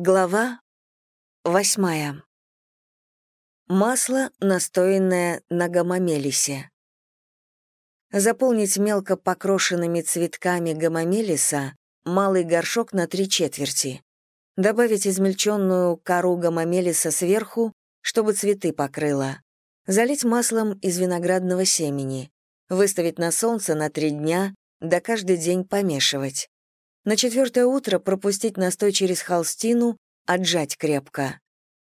Глава восьмая. Масло, настоянное на гомомелисе. Заполнить мелко покрошенными цветками гомомелиса малый горшок на три четверти. Добавить измельченную кору гомомелиса сверху, чтобы цветы покрыло. Залить маслом из виноградного семени. Выставить на солнце на три дня, да каждый день помешивать. На четвертое утро пропустить настой через холстину, отжать крепко.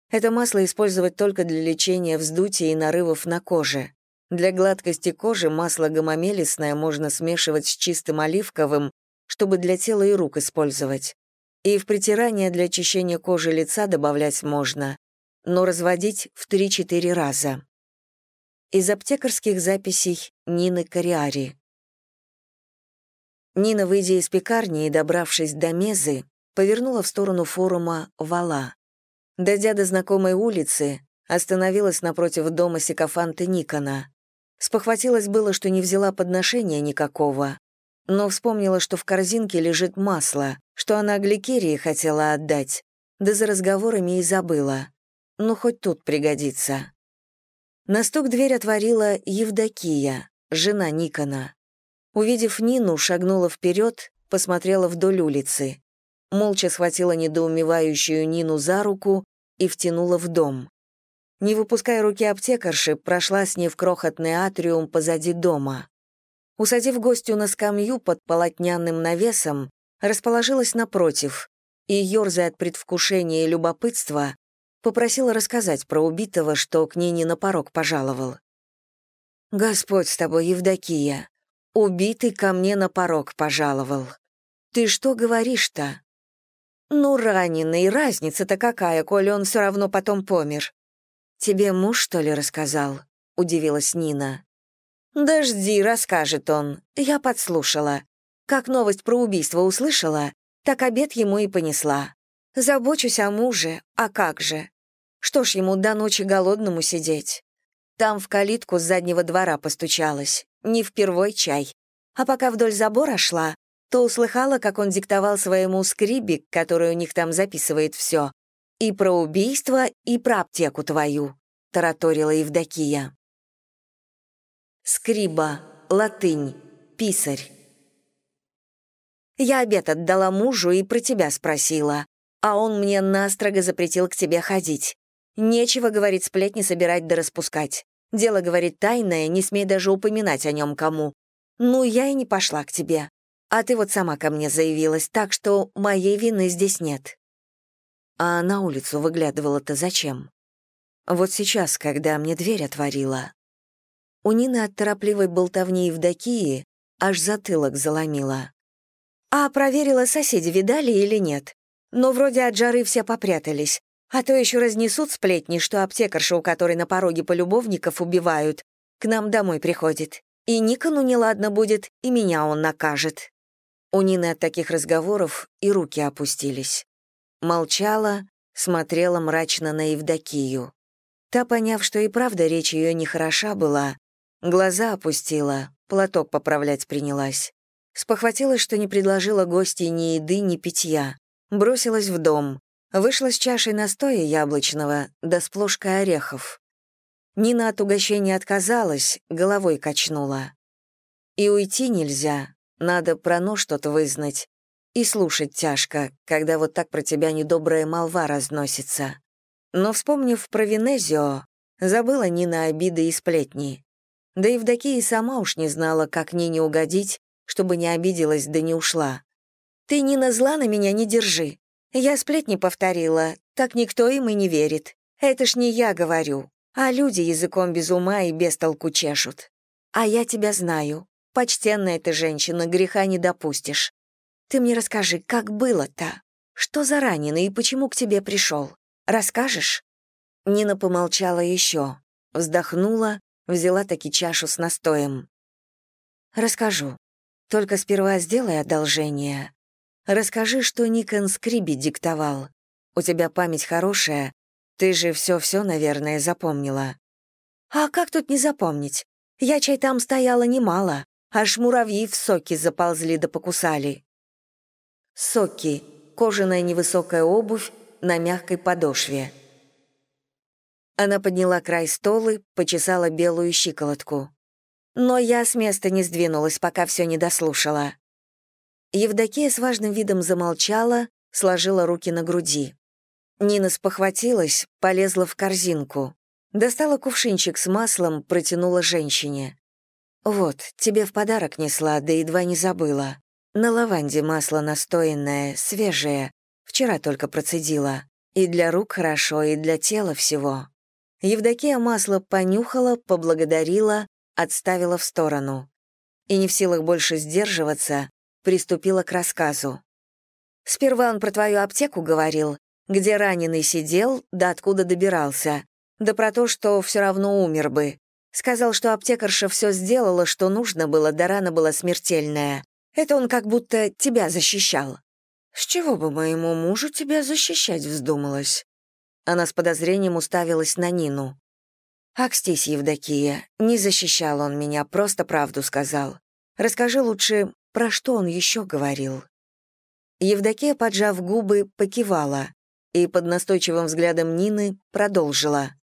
Это масло использовать только для лечения вздутия и нарывов на коже. Для гладкости кожи масло гомомелисное можно смешивать с чистым оливковым, чтобы для тела и рук использовать. И в притирание для очищения кожи лица добавлять можно, но разводить в 3-4 раза. Из аптекарских записей Нины Кориари. Нина, выйдя из пекарни и добравшись до Мезы, повернула в сторону форума Вала. Дойдя до знакомой улицы, остановилась напротив дома Сикофанта Никона. Спохватилась было, что не взяла подношения никакого, но вспомнила, что в корзинке лежит масло, что она Гликерии хотела отдать, да за разговорами и забыла. Ну, хоть тут пригодится. На стук дверь отворила Евдокия, жена Никона. Увидев Нину, шагнула вперед, посмотрела вдоль улицы. Молча схватила недоумевающую Нину за руку и втянула в дом. Не выпуская руки аптекарши, прошла с ней в крохотный атриум позади дома. Усадив гостю на скамью под полотняным навесом, расположилась напротив и, ерзая от предвкушения и любопытства, попросила рассказать про убитого, что к ней не на порог пожаловал. «Господь с тобой, Евдокия, Убитый ко мне на порог пожаловал. Ты что говоришь-то? Ну, раненый, разница-то какая, коли он все равно потом помер. Тебе муж, что ли, рассказал? Удивилась Нина. «Дожди», — расскажет он. Я подслушала. Как новость про убийство услышала, так обед ему и понесла. Забочусь о муже, а как же? Что ж ему до ночи голодному сидеть? Там в калитку с заднего двора постучалась не впервой чай. А пока вдоль забора шла, то услыхала, как он диктовал своему скрибик, который у них там записывает все, и про убийство, и про аптеку твою», — тараторила Евдокия. Скриба, латынь, писарь. Я обед отдала мужу и про тебя спросила, а он мне настрого запретил к тебе ходить. Нечего, говорит, сплетни собирать да распускать. Дело, говорит, тайное, не смей даже упоминать о нем кому. Ну, я и не пошла к тебе. А ты вот сама ко мне заявилась, так что моей вины здесь нет. А на улицу выглядывала-то зачем? Вот сейчас, когда мне дверь отворила. У Нины от торопливой болтовни Евдокии аж затылок заломила. А проверила, соседи видали или нет. Но вроде от жары все попрятались. А то еще разнесут сплетни, что аптекарша, у которой на пороге полюбовников убивают, к нам домой приходит. И Никону неладно будет, и меня он накажет. У Нины от таких разговоров и руки опустились. Молчала, смотрела мрачно на Евдокию. Та, поняв, что и правда речь ее нехороша была, глаза опустила, платок поправлять принялась. Спохватилась, что не предложила гостей ни еды, ни питья. Бросилась в дом, Вышла с чашей настоя яблочного, да с плошкой орехов. Нина от угощения отказалась, головой качнула. И уйти нельзя, надо про нож что-то вызнать. И слушать тяжко, когда вот так про тебя недобрая молва разносится. Но, вспомнив про Венезио, забыла Нина обиды и сплетни. Да Евдокия сама уж не знала, как Нине угодить, чтобы не обиделась да не ушла. «Ты, Нина, зла на меня не держи. Я сплетни повторила, так никто им и не верит. Это ж не я говорю, а люди языком без ума и без толку чешут. А я тебя знаю. Почтенная ты женщина, греха не допустишь. Ты мне расскажи, как было-то? Что за раненый и почему к тебе пришел? Расскажешь?» Нина помолчала еще, вздохнула, взяла таки чашу с настоем. «Расскажу. Только сперва сделай одолжение. Расскажи, что Никон Скриби диктовал. У тебя память хорошая. Ты же все-все, наверное, запомнила. А как тут не запомнить? Я чай там стояла немало, аж муравьи в соки заползли да покусали. Соки — кожаная невысокая обувь, на мягкой подошве. Она подняла край столы, почесала белую щиколотку. Но я с места не сдвинулась, пока все не дослушала. Евдокия с важным видом замолчала, сложила руки на груди. Нина спохватилась, полезла в корзинку. Достала кувшинчик с маслом, протянула женщине. «Вот, тебе в подарок несла, да едва не забыла. На лаванде масло настоянное, свежее. Вчера только процедила. И для рук хорошо, и для тела всего». Евдокия масло понюхала, поблагодарила, отставила в сторону. И не в силах больше сдерживаться, приступила к рассказу. «Сперва он про твою аптеку говорил, где раненый сидел, да откуда добирался, да про то, что все равно умер бы. Сказал, что аптекарша все сделала, что нужно было, да рана была смертельная. Это он как будто тебя защищал. С чего бы моему мужу тебя защищать вздумалось? Она с подозрением уставилась на Нину. «Акстись, Евдокия, не защищал он меня, просто правду сказал. Расскажи лучше, про что он еще говорил?» Евдокия, поджав губы, покивала и под настойчивым взглядом Нины продолжила.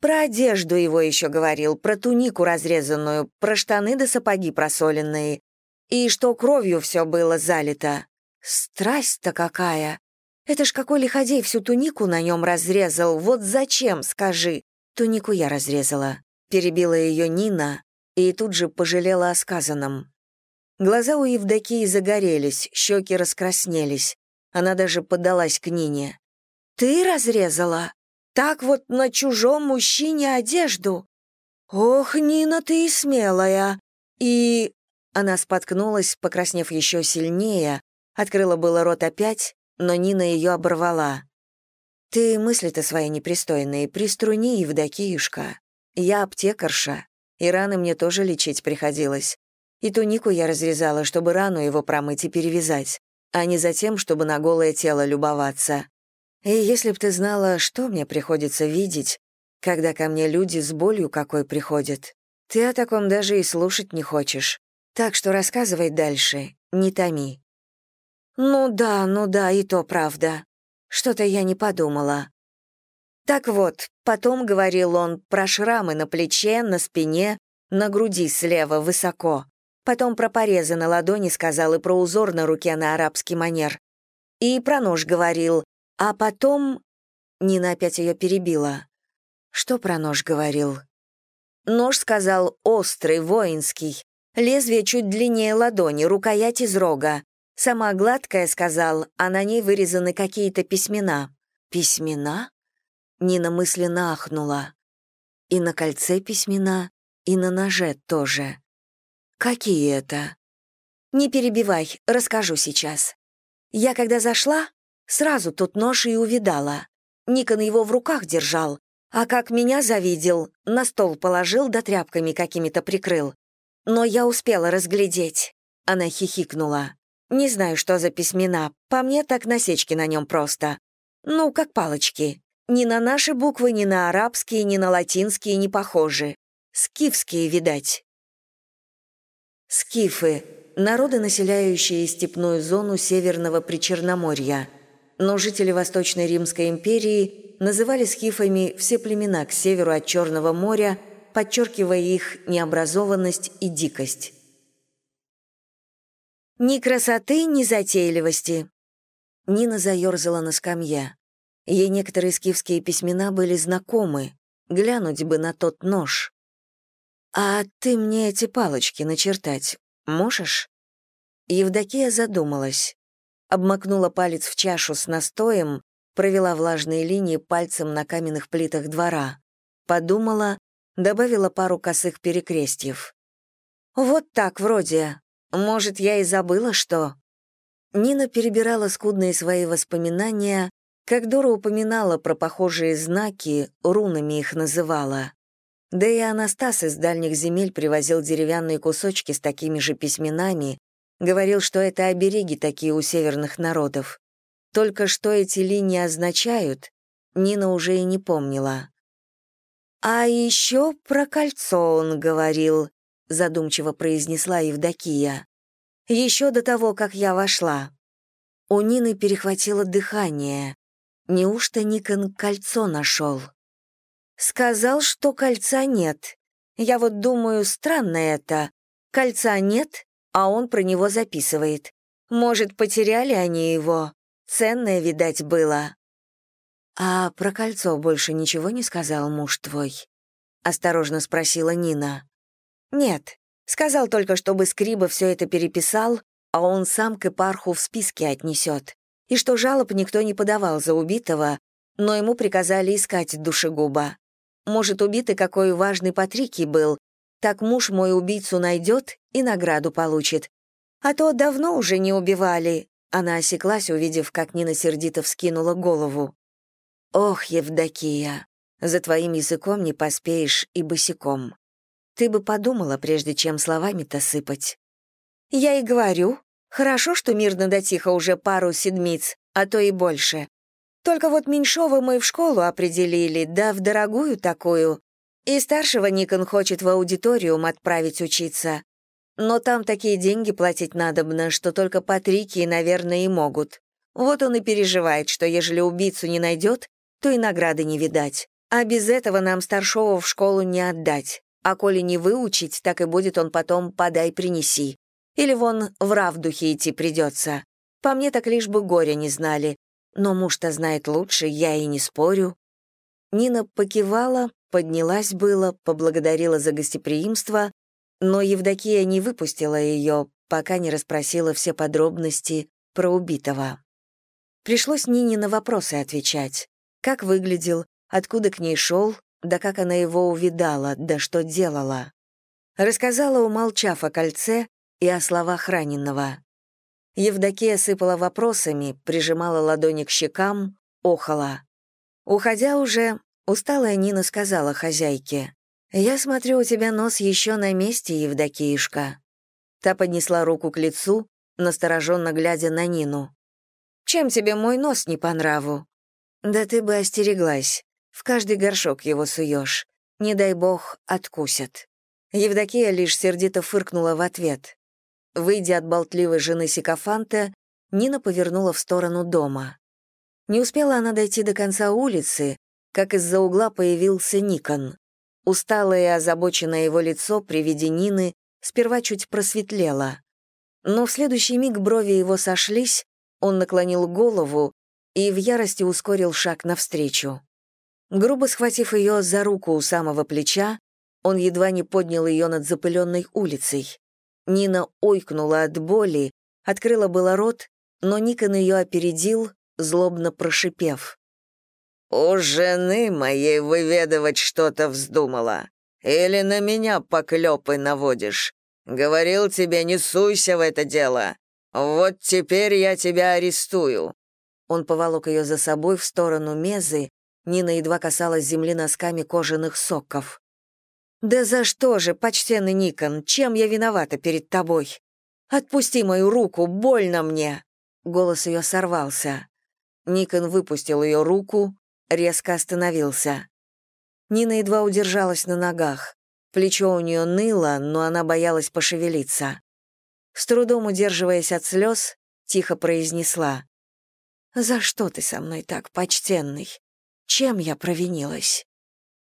Про одежду его еще говорил, про тунику разрезанную, про штаны да сапоги просоленные. И что кровью все было залито. Страсть-то какая! Это ж какой лиходей всю тунику на нем разрезал. Вот зачем, скажи? Тунику я разрезала. Перебила ее Нина и тут же пожалела о сказанном. Глаза у Евдокии загорелись, щеки раскраснелись. Она даже подалась к Нине. «Ты разрезала?» Так вот на чужом мужчине одежду? Ох, Нина, ты и смелая. И... Она споткнулась, покраснев еще сильнее, открыла было рот опять, но Нина ее оборвала. «Ты мысли-то свои непристойные, приструни, Евдокиюшка. Я аптекарша, и раны мне тоже лечить приходилось. И тунику я разрезала, чтобы рану его промыть и перевязать, а не затем, чтобы на голое тело любоваться. И если б ты знала, что мне приходится видеть, когда ко мне люди с болью какой приходят, ты о таком даже и слушать не хочешь. Так что рассказывай дальше, не томи». «Ну да, ну да, и то правда. Что-то я не подумала». Так вот, потом говорил он про шрамы на плече, на спине, на груди слева, высоко. Потом про порезы на ладони сказал и про узор на руке на арабский манер. И про нож говорил, а потом... Нина опять ее перебила. Что про нож говорил? Нож сказал острый, воинский. Лезвие чуть длиннее ладони, рукоять из рога. Сама гладкая, сказал, а на ней вырезаны какие-то письмена. Письмена? Нина мысленно ахнула. И на кольце письмена, и на ноже тоже. Какие это? Не перебивай, расскажу сейчас. Я когда зашла, Сразу тут нож и увидала. Никон его в руках держал, а как меня завидел, на стол положил да тряпками какими-то прикрыл. Но я успела разглядеть. Она хихикнула. Не знаю, что за письмена, по мне так насечки на нем просто. Ну, как палочки. Ни на наши буквы, ни на арабские, ни на латинские не похожи. Скифские, видать. Скифы — народы, населяющие степную зону Северного Причерноморья — но жители Восточной Римской империи называли скифами все племена к северу от Черного моря, подчеркивая их необразованность и дикость. Ни красоты, ни затейливости. Нина заерзала на скамье. Ей некоторые скифские письмена были знакомы. Глянуть бы на тот нож. «А ты мне эти палочки начертать можешь?» Евдокия задумалась обмакнула палец в чашу с настоем, провела влажные линии пальцем на каменных плитах двора. Подумала, добавила пару косых перекрестьев. «Вот так вроде. Может, я и забыла, что...» Нина перебирала скудные свои воспоминания, как Дора упоминала про похожие знаки, рунами их называла. Да и Анастас из дальних земель привозил деревянные кусочки с такими же письменами, Говорил, что это обереги такие у северных народов. Только что эти линии означают, Нина уже и не помнила. «А еще про кольцо он говорил», — задумчиво произнесла Евдокия. «Еще до того, как я вошла». У Нины перехватило дыхание. Неужто Никон кольцо нашел? Сказал, что кольца нет. Я вот думаю, странно это. Кольца нет, а он про него записывает. Может, потеряли они его? Ценное, видать, было. А про кольцо больше ничего не сказал муж твой? Осторожно спросила Нина. Нет, сказал только, чтобы Скриба все это переписал, а он сам к Эпарху в списке отнесет. И что жалоб никто не подавал за убитого, но ему приказали искать душегуба. Может, убитый какой важный Патрикий был, так муж мой убийцу найдет и награду получит. А то давно уже не убивали». Она осеклась, увидев, как Нина сердито вскинула голову. «Ох, Евдокия, за твоим языком не поспеешь и босиком. Ты бы подумала, прежде чем словами-то сыпать». «Я и говорю. Хорошо, что мирно да тихо уже пару седмиц, а то и больше. Только вот Меньшова мы в школу определили, да в дорогую такую. И старшего Никон хочет в аудиториум отправить учиться. Но там такие деньги платить надобно, что только Патрики, наверное, и могут. Вот он и переживает, что ежели убийцу не найдет, то и награды не видать. А без этого нам старшего в школу не отдать. А коли не выучить, так и будет он потом «подай, принеси». Или вон в равдухе идти придется. По мне так лишь бы горя не знали. Но муж-то знает лучше, я и не спорю». Нина покивала, поднялась было, поблагодарила за гостеприимство, но Евдокия не выпустила ее, пока не расспросила все подробности про убитого. Пришлось Нине на вопросы отвечать. Как выглядел, откуда к ней шел, да как она его увидала, да что делала. Рассказала, умолчав о кольце и о словах раненого. Евдокия сыпала вопросами, прижимала ладони к щекам, охала. Уходя уже, усталая Нина сказала хозяйке, «Я смотрю, у тебя нос еще на месте, Евдокиюшка». Та поднесла руку к лицу, настороженно глядя на Нину. «Чем тебе мой нос не по нраву?» «Да ты бы остереглась. В каждый горшок его суешь. Не дай бог, откусят». Евдокия лишь сердито фыркнула в ответ. Выйдя от болтливой жены Сикофанта, Нина повернула в сторону дома. Не успела она дойти до конца улицы, как из-за угла появился Никон. Усталое и озабоченное его лицо при виде Нины сперва чуть просветлело. Но в следующий миг брови его сошлись, он наклонил голову и в ярости ускорил шаг навстречу. Грубо схватив ее за руку у самого плеча, он едва не поднял ее над запыленной улицей. Нина ойкнула от боли, открыла было рот, но Никон ее опередил, злобно прошипев. «У жены моей выведывать что-то вздумала. Или на меня поклепы наводишь. Говорил тебе, не суйся в это дело. Вот теперь я тебя арестую». Он поволок ее за собой в сторону Мезы, Нина едва касалась земли носками кожаных соков. «Да за что же, почтенный Никон, чем я виновата перед тобой? Отпусти мою руку, больно мне!» Голос ее сорвался. Никон выпустил ее руку, резко остановился. Нина едва удержалась на ногах. Плечо у нее ныло, но она боялась пошевелиться. С трудом удерживаясь от слез, тихо произнесла. «За что ты со мной так, почтенный? Чем я провинилась?»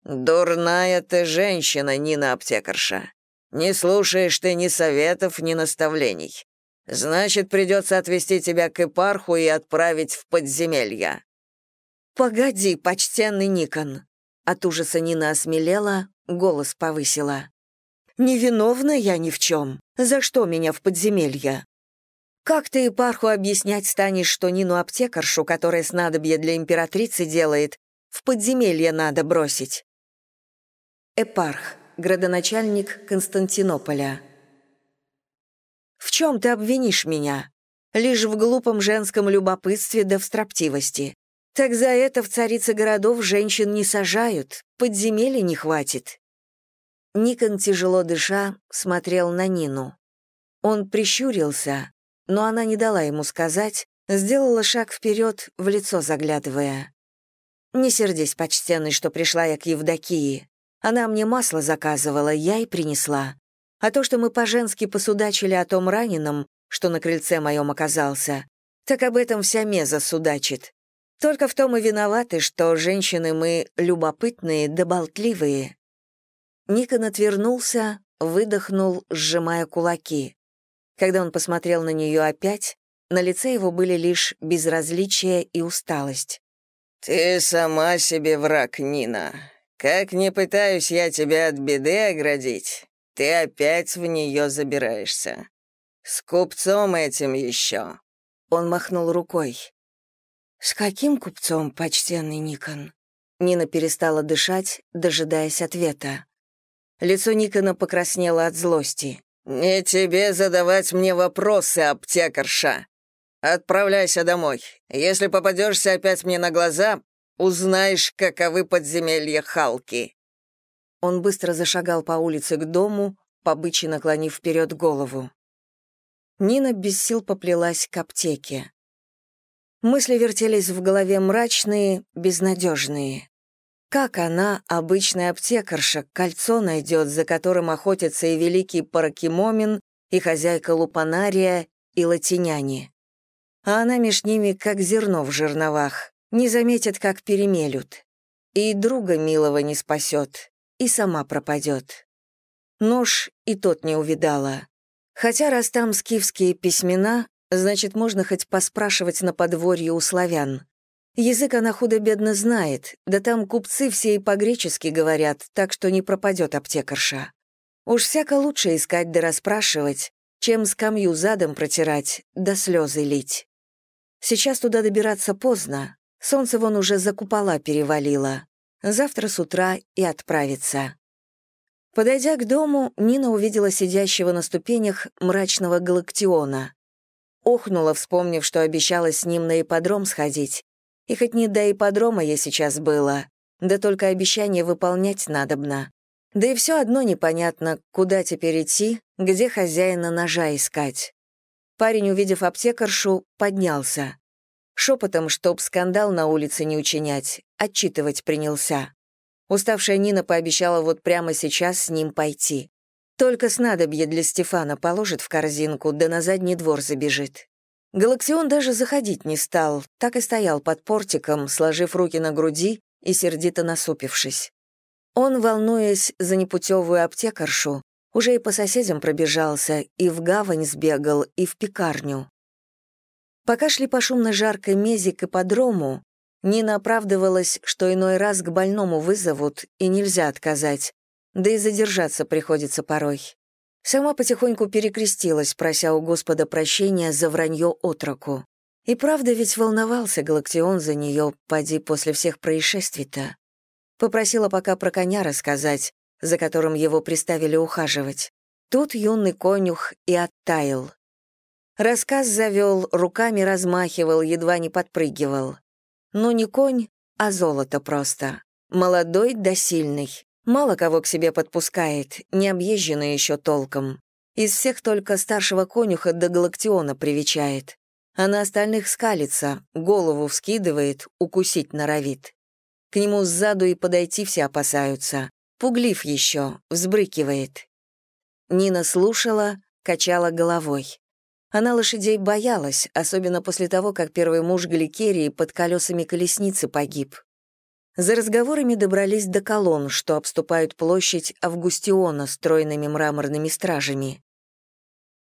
«Дурная ты женщина, Нина аптекарша. Не слушаешь ты ни советов, ни наставлений. Значит, придется отвезти тебя к Ипарху и отправить в подземелья». «Погоди, почтенный Никон!» От ужаса Нина осмелела, голос повысила. «Невиновна я ни в чем. За что меня в подземелья?» «Как ты Ипарху объяснять станешь, что Нину-аптекаршу, которая снадобье для императрицы делает, в подземелье надо бросить?» Эпарх, градоначальник Константинополя. «В чем ты обвинишь меня? Лишь в глупом женском любопытстве да в строптивости. Так за это в царице городов женщин не сажают, подземелья не хватит». Никон, тяжело дыша, смотрел на Нину. Он прищурился, но она не дала ему сказать, сделала шаг вперед, в лицо заглядывая. «Не сердись, почтенный, что пришла я к Евдокии. Она мне масло заказывала, я и принесла. А то, что мы по-женски посудачили о том раненом, что на крыльце моем оказался, так об этом вся меза судачит. Только в том и виноваты, что женщины мы любопытные да болтливые». Никон отвернулся, выдохнул, сжимая кулаки. Когда он посмотрел на нее опять, на лице его были лишь безразличие и усталость. «Ты сама себе враг, Нина. Как не пытаюсь я тебя от беды оградить, ты опять в нее забираешься. С купцом этим еще». Он махнул рукой. «С каким купцом, почтенный Никон?» Нина перестала дышать, дожидаясь ответа. Лицо Никона покраснело от злости. «Не тебе задавать мне вопросы, аптекарша. Отправляйся домой. Если попадешься опять мне на глаза, узнаешь, каковы подземелья Халки». Он быстро зашагал по улице к дому, побычи наклонив вперед голову. Нина без сил поплелась к аптеке. Мысли вертелись в голове мрачные, безнадежные. Как она, обычная аптекарша, кольцо найдет, за которым охотятся и великий Паракимомин, и хозяйка Лупанария, и латиняне? А она меж ними, как зерно в жерновах, не заметит, как перемелют. И друга милого не спасет, и сама пропадет. Нож и тот не увидала. Хотя раз там скифские письмена, Значит, можно хоть поспрашивать на подворье у славян. Язык она худо-бедно знает, да там купцы все и по-гречески говорят, так что не пропадет аптекарша. Уж всяко лучше искать да расспрашивать, чем скамью задом протирать, да слезы лить. Сейчас туда добираться поздно, солнце вон уже за купола перевалило. Завтра с утра и отправится. Подойдя к дому, Нина увидела сидящего на ступенях мрачного галактиона. Охнула, вспомнив, что обещала с ним на ипподром сходить. И хоть не до ипподрома я сейчас была, да только обещание выполнять надобно. Да и все одно непонятно, куда теперь идти, где хозяина ножа искать. Парень, увидев аптекаршу, поднялся. Шепотом, чтоб скандал на улице не учинять, отчитывать принялся. Уставшая Нина пообещала вот прямо сейчас с ним пойти. Только снадобье для Стефана положит в корзинку, да на задний двор забежит. Галаксион даже заходить не стал, так и стоял под портиком, сложив руки на груди и сердито насупившись. Он, волнуясь за непутевую аптекаршу, уже и по соседям пробежался, и в гавань сбегал, и в пекарню. Пока шли по шумно-жаркой мезе к ипподрому, Нина оправдывалась, что иной раз к больному вызовут, и нельзя отказать, да и задержаться приходится порой. Сама потихоньку перекрестилась, прося у Господа прощения за вранье отроку. И правда ведь волновался Галактион за нее, поди после всех происшествий-то. Попросила пока про коня рассказать, за которым его приставили ухаживать. Тут юный конюх и оттаял. Рассказ завел, руками размахивал, едва не подпрыгивал. Но не конь, а золото просто. Молодой да сильный. Мало кого к себе подпускает, не объезженный еще толком. Из всех только старшего конюха до галактиона привечает. А на остальных скалится, голову вскидывает, укусить норовит. К нему сзаду и подойти все опасаются. Пуглив еще, взбрыкивает. Нина слушала, качала головой. Она лошадей боялась, особенно после того, как первый муж Гликерии под колесами колесницы погиб. За разговорами добрались до колонн, что обступают площадь Августиона стройными мраморными стражами.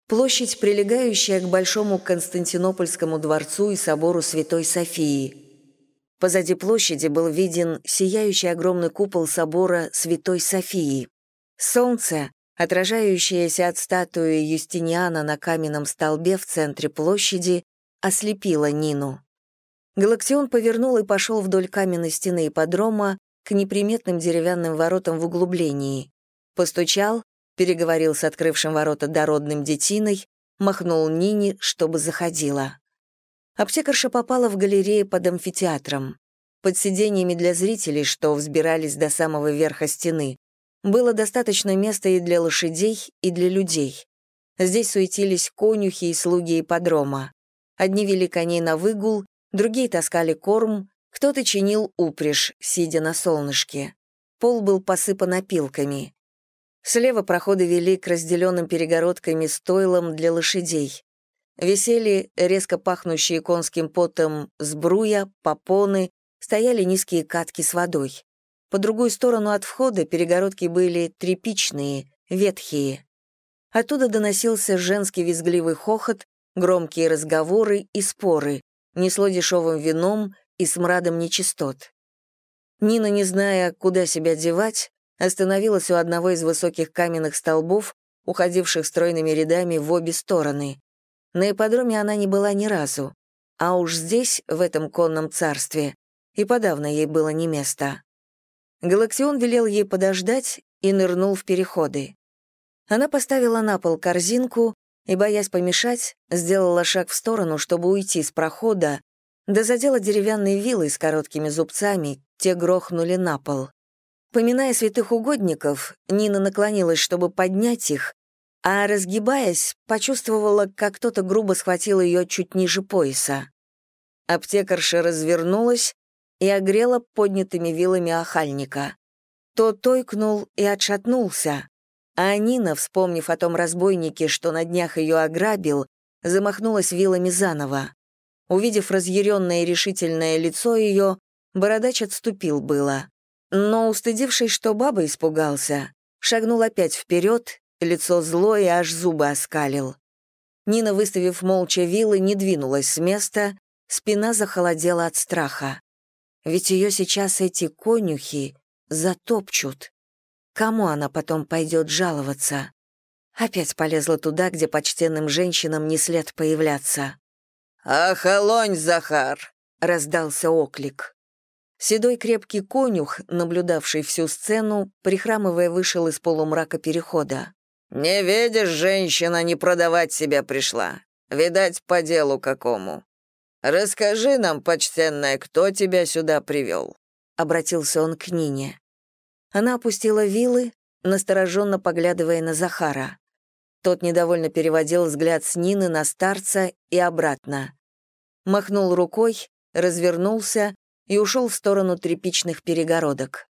Площадь, прилегающая к Большому Константинопольскому дворцу и собору Святой Софии. Позади площади был виден сияющий огромный купол собора Святой Софии. Солнце, отражающееся от статуи Юстиниана на каменном столбе в центре площади, ослепило Нину. Галактион повернул и пошел вдоль каменной стены ипподрома к неприметным деревянным воротам в углублении. Постучал, переговорил с открывшим ворота дородным детиной, махнул Нине, чтобы заходила. Аптекарша попала в галерею под амфитеатром. Под сиденьями для зрителей, что взбирались до самого верха стены, было достаточно места и для лошадей, и для людей. Здесь суетились конюхи и слуги ипподрома. Одни вели коней на выгул, другие таскали корм, кто-то чинил упряжь, сидя на солнышке. Пол был посыпан опилками. Слева проходы вели к разделенным перегородками стойлам для лошадей. висели резко пахнущие конским потом сбруя, попоны, стояли низкие катки с водой. По другую сторону от входа перегородки были тряпичные, ветхие. Оттуда доносился женский визгливый хохот, громкие разговоры и споры, несло дешевым вином и смрадом нечистот. Нина, не зная, куда себя девать, остановилась у одного из высоких каменных столбов, уходивших стройными рядами в обе стороны. На ипподроме она не была ни разу, а уж здесь, в этом конном царстве, и подавно ей было не место. Галаксион велел ей подождать и нырнул в переходы. Она поставила на пол корзинку и, боясь помешать, сделала шаг в сторону, чтобы уйти с прохода, да задела деревянные вилы с короткими зубцами, те грохнули на пол. Поминая святых угодников, Нина наклонилась, чтобы поднять их, а, разгибаясь, почувствовала, как кто-то грубо схватил ее чуть ниже пояса. Аптекарша развернулась и огрела поднятыми вилами охальника. Тот тойкнул и отшатнулся, а Нина, вспомнив о том разбойнике, что на днях ее ограбил, замахнулась вилами заново. Увидев разъяренное и решительное лицо ее, бородач отступил было но, устыдившись, что баба испугался, шагнул опять вперед, лицо злое, аж зубы оскалил. Нина, выставив молча вилы, не двинулась с места, спина захолодела от страха. Ведь ее сейчас эти конюхи затопчут. Кому она потом пойдет жаловаться? Опять полезла туда, где почтенным женщинам не след появляться. «Охолонь, Захар!» — раздался оклик. Седой крепкий конюх, наблюдавший всю сцену, прихрамывая, вышел из полумрака перехода. «Не видишь, женщина не продавать себя пришла. Видать, по делу какому. Расскажи нам, почтенная, кто тебя сюда привел?» Обратился он к Нине. Она опустила вилы, настороженно поглядывая на Захара. Тот недовольно переводил взгляд с Нины на старца и обратно. Махнул рукой, развернулся и ушел в сторону тряпичных перегородок.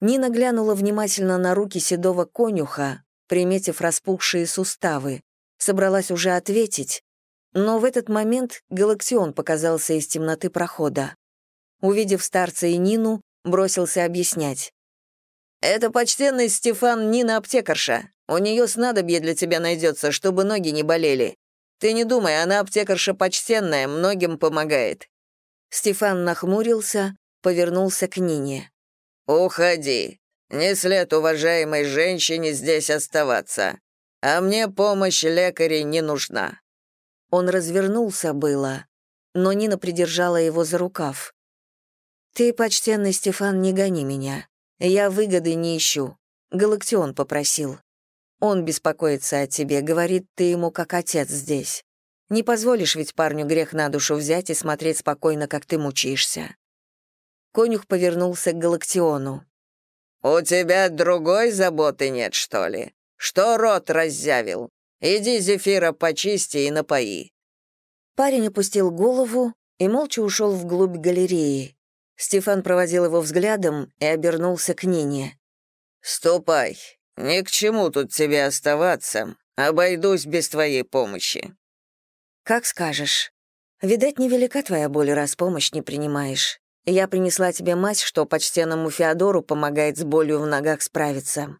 Нина глянула внимательно на руки седого конюха, приметив распухшие суставы, собралась уже ответить, но в этот момент Галаксион показался из темноты прохода. Увидев старца и Нину, бросился объяснять. «Это почтенный Стефан Нина аптекарша. У нее снадобье для тебя найдется, чтобы ноги не болели. Ты не думай, она аптекарша почтенная, многим помогает. Стефан нахмурился, повернулся к Нине. «Уходи. Не след уважаемой женщине здесь оставаться. А мне помощь лекарей не нужна». Он развернулся было, но Нина придержала его за рукав. «Ты, почтенный Стефан, не гони меня. Я выгоды не ищу. Галактион попросил. Он беспокоится о тебе, говорит, ты ему как отец здесь. Не позволишь ведь парню грех на душу взять и смотреть спокойно, как ты мучаешься». Конюх повернулся к Галактиону. «У тебя другой заботы нет, что ли? Что рот раззявил? Иди зефира почисти и напои». Парень опустил голову и молча ушел вглубь галереи. Стефан проводил его взглядом и обернулся к Нине. «Ступай. Ни к чему тут тебе оставаться. Обойдусь без твоей помощи. «Как скажешь. Видать, невелика твоя боль, раз помощь не принимаешь. Я принесла тебе мазь, что почтенному Феодору помогает с болью в ногах справиться.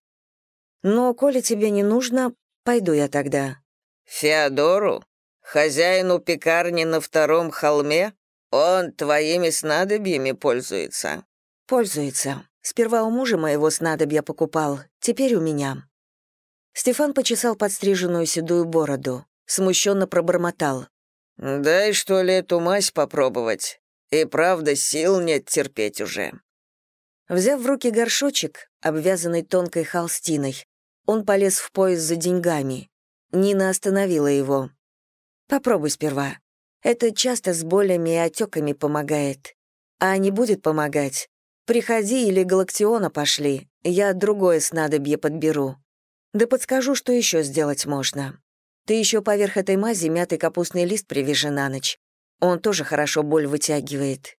Но, коли тебе не нужно, пойду я тогда». «Феодору? Хозяину пекарни на втором холме? Он твоими снадобьями пользуется?» «Пользуется. Сперва у мужа моего снадобья покупал, теперь у меня». Стефан почесал подстриженную седую бороду смущенно пробормотал. «Дай, что ли, эту мазь попробовать. И правда, сил нет терпеть уже». Взяв в руки горшочек, обвязанный тонкой холстиной, он полез в пояс за деньгами. Нина остановила его. «Попробуй сперва. Это часто с болями и отеками помогает. А не будет помогать. Приходи или галактиона пошли, я другое снадобье подберу. Да подскажу, что еще сделать можно». Ты еще поверх этой мази мятый капустный лист привяжи на ночь. Он тоже хорошо боль вытягивает».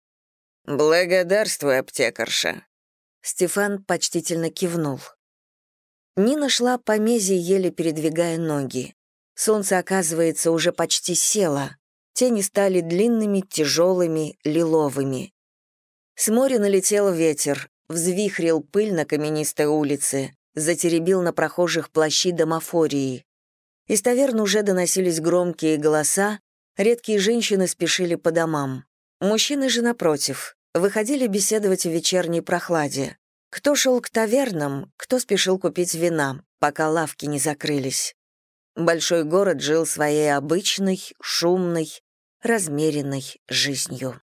«Благодарствуй, аптекарша». Стефан почтительно кивнул. Нина шла по мезе, еле передвигая ноги. Солнце, оказывается, уже почти село. Тени стали длинными, тяжелыми, лиловыми. С моря налетел ветер, взвихрил пыль на каменистой улице, затеребил на прохожих плащи домофории. Из таверн уже доносились громкие голоса, редкие женщины спешили по домам. Мужчины же, напротив, выходили беседовать в вечерней прохладе. Кто шел к тавернам, кто спешил купить вина, пока лавки не закрылись. Большой город жил своей обычной, шумной, размеренной жизнью.